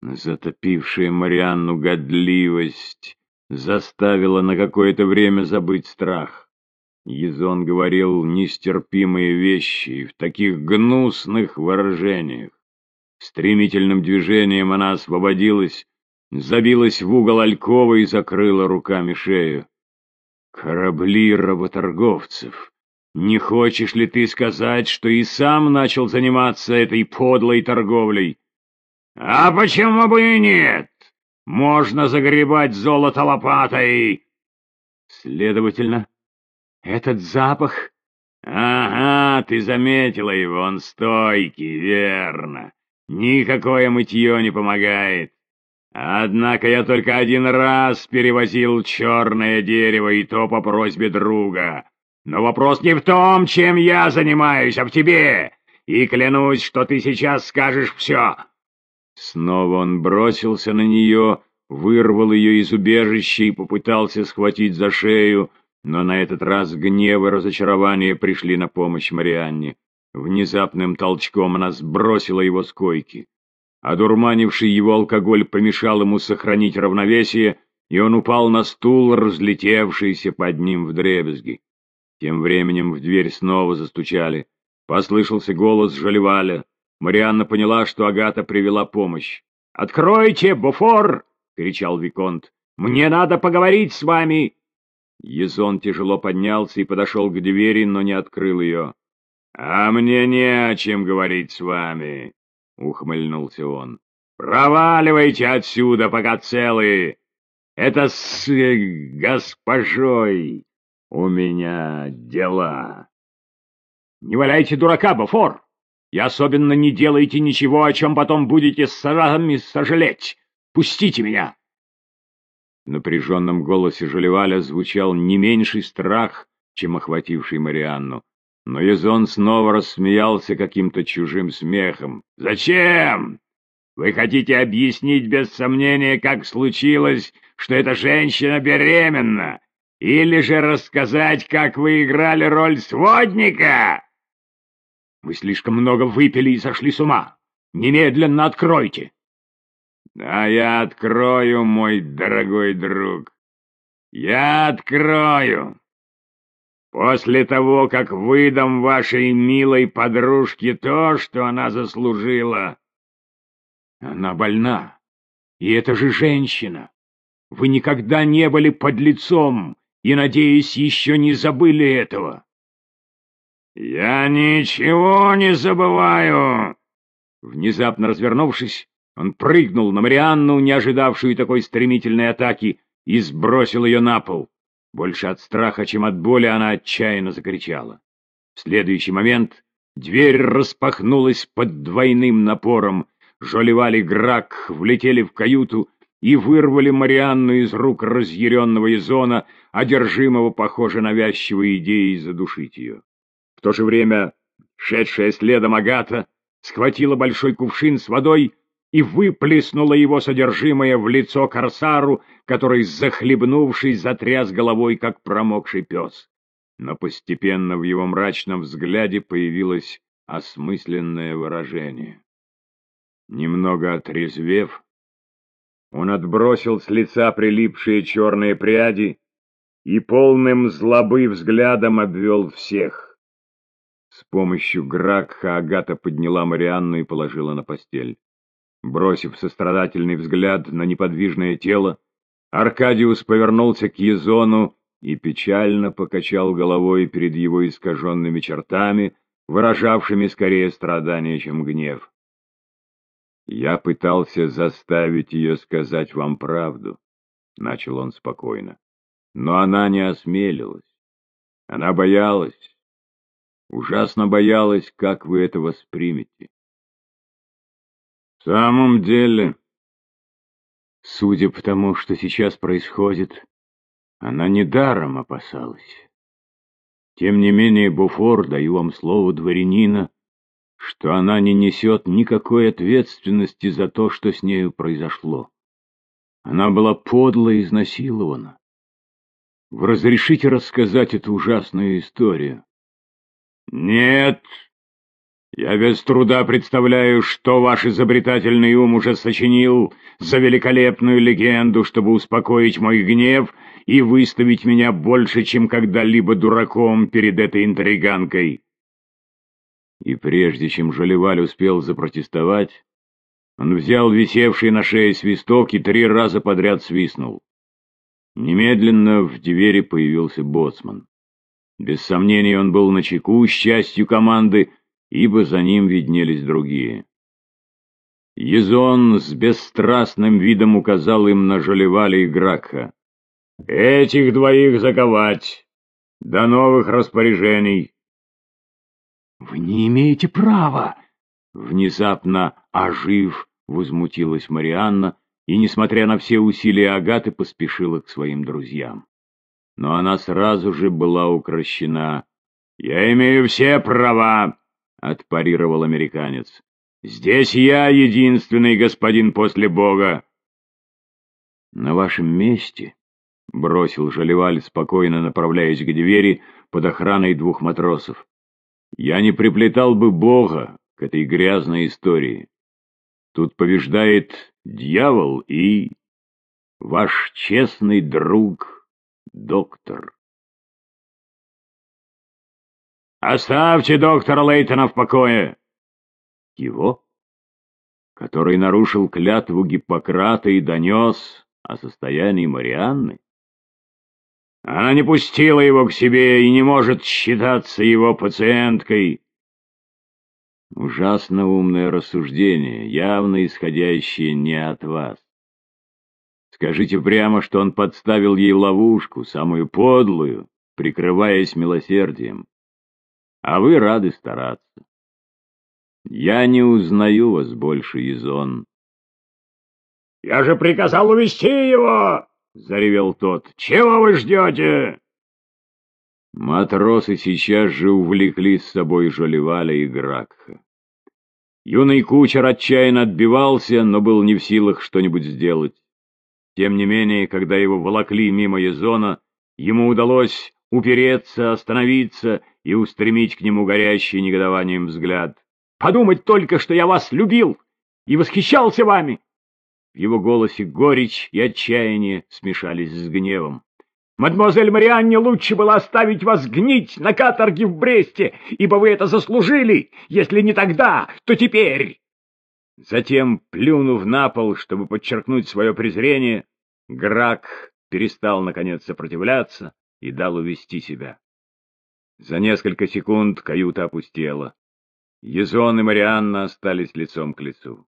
Затопившая Марианну годливость заставила на какое-то время забыть страх. Езон говорил нестерпимые вещи в таких гнусных выражениях. Стремительным движением она освободилась, забилась в угол алькова и закрыла руками шею. «Корабли работорговцев! Не хочешь ли ты сказать, что и сам начал заниматься этой подлой торговлей?» «А почему бы и нет? Можно загребать золото лопатой!» «Следовательно, этот запах...» «Ага, ты заметила его, он стойкий, верно. Никакое мытье не помогает. Однако я только один раз перевозил черное дерево, и то по просьбе друга. Но вопрос не в том, чем я занимаюсь, а в тебе. И клянусь, что ты сейчас скажешь все. Снова он бросился на нее, вырвал ее из убежища и попытался схватить за шею, но на этот раз гнев и разочарование пришли на помощь Марианне. Внезапным толчком она сбросила его с койки. Одурманивший его алкоголь помешал ему сохранить равновесие, и он упал на стул, разлетевшийся под ним в дребезги. Тем временем в дверь снова застучали. Послышался голос Жалеваля. Марианна поняла, что Агата привела помощь. «Откройте, Буфор!» — кричал Виконт. «Мне надо поговорить с вами!» Езон тяжело поднялся и подошел к двери, но не открыл ее. «А мне не о чем говорить с вами», — ухмыльнулся он. «Проваливайте отсюда, пока целые! Это с госпожой у меня дела!» «Не валяйте дурака, Бафор! И особенно не делайте ничего, о чем потом будете сами сожалеть! Пустите меня!» В напряженном голосе Жалеваля звучал не меньший страх, чем охвативший Марианну. Но Язон снова рассмеялся каким-то чужим смехом. «Зачем? Вы хотите объяснить без сомнения, как случилось, что эта женщина беременна? Или же рассказать, как вы играли роль сводника?» «Вы слишком много выпили и сошли с ума. Немедленно откройте!» «А я открою, мой дорогой друг. Я открою!» После того, как выдам вашей милой подружке то, что она заслужила. Она больна. И это же женщина. Вы никогда не были под лицом и, надеюсь, еще не забыли этого. Я ничего не забываю. Внезапно развернувшись, он прыгнул на Марианну, не ожидавшую такой стремительной атаки, и сбросил ее на пол. Больше от страха, чем от боли, она отчаянно закричала. В следующий момент дверь распахнулась под двойным напором. Жолеваль и Грак влетели в каюту и вырвали Марианну из рук разъяренного Изона, одержимого, похоже, навязчивой идеей задушить ее. В то же время шедшая следом Агата схватила большой кувшин с водой и выплеснула его содержимое в лицо корсару, который, захлебнувшись, затряс головой, как промокший пес. Но постепенно в его мрачном взгляде появилось осмысленное выражение. Немного отрезвев, он отбросил с лица прилипшие черные пряди и полным злобы взглядом обвел всех. С помощью Гракха Агата подняла Марианну и положила на постель. Бросив сострадательный взгляд на неподвижное тело, Аркадиус повернулся к Езону и печально покачал головой перед его искаженными чертами, выражавшими скорее страдание, чем гнев. «Я пытался заставить ее сказать вам правду», — начал он спокойно. «Но она не осмелилась. Она боялась, ужасно боялась, как вы это воспримете. В самом деле, судя по тому, что сейчас происходит, она недаром опасалась. Тем не менее, Буфор, даю вам слово дворянина, что она не несет никакой ответственности за то, что с нею произошло. Она была подло изнасилована. Вы разрешите рассказать эту ужасную историю? — Нет, Я без труда представляю, что ваш изобретательный ум уже сочинил за великолепную легенду, чтобы успокоить мой гнев и выставить меня больше, чем когда-либо дураком перед этой интриганкой. И прежде чем Жолеваль успел запротестовать, он взял висевший на шее свисток и три раза подряд свистнул. Немедленно в двери появился боцман. Без сомнений он был на чеку с частью команды, ибо за ним виднелись другие. Езон с бесстрастным видом указал им на Жолеваля и Гракха. «Этих двоих заковать! До новых распоряжений!» «Вы не имеете права!» Внезапно ожив, возмутилась Марианна, и, несмотря на все усилия Агаты, поспешила к своим друзьям. Но она сразу же была укращена. «Я имею все права!» — отпарировал американец. «Здесь я единственный господин после Бога!» «На вашем месте», — бросил Жалеваль, спокойно направляясь к двери под охраной двух матросов, — «я не приплетал бы Бога к этой грязной истории. Тут побеждает дьявол и ваш честный друг, доктор». «Оставьте доктора Лейтона в покое!» «Его?» который нарушил клятву Гиппократа и донес о состоянии Марианны? Она не пустила его к себе и не может считаться его пациенткой. Ужасно умное рассуждение, явно исходящее не от вас. Скажите прямо, что он подставил ей ловушку, самую подлую, прикрываясь милосердием а вы рады стараться. Я не узнаю вас больше, Изон. — Я же приказал увести его! — заревел тот. — Чего вы ждете? Матросы сейчас же увлекли с собой Жолеваля и Гракха. Юный кучер отчаянно отбивался, но был не в силах что-нибудь сделать. Тем не менее, когда его волокли мимо Езона, ему удалось упереться, остановиться и устремить к нему горящий негодованием взгляд. «Подумать только, что я вас любил и восхищался вами!» В его голосе горечь и отчаяние смешались с гневом. «Мадемуазель Марианне лучше было оставить вас гнить на каторге в Бресте, ибо вы это заслужили, если не тогда, то теперь!» Затем, плюнув на пол, чтобы подчеркнуть свое презрение, Грак перестал, наконец, сопротивляться и дал увести себя. За несколько секунд каюта опустела. Езон и Марианна остались лицом к лицу.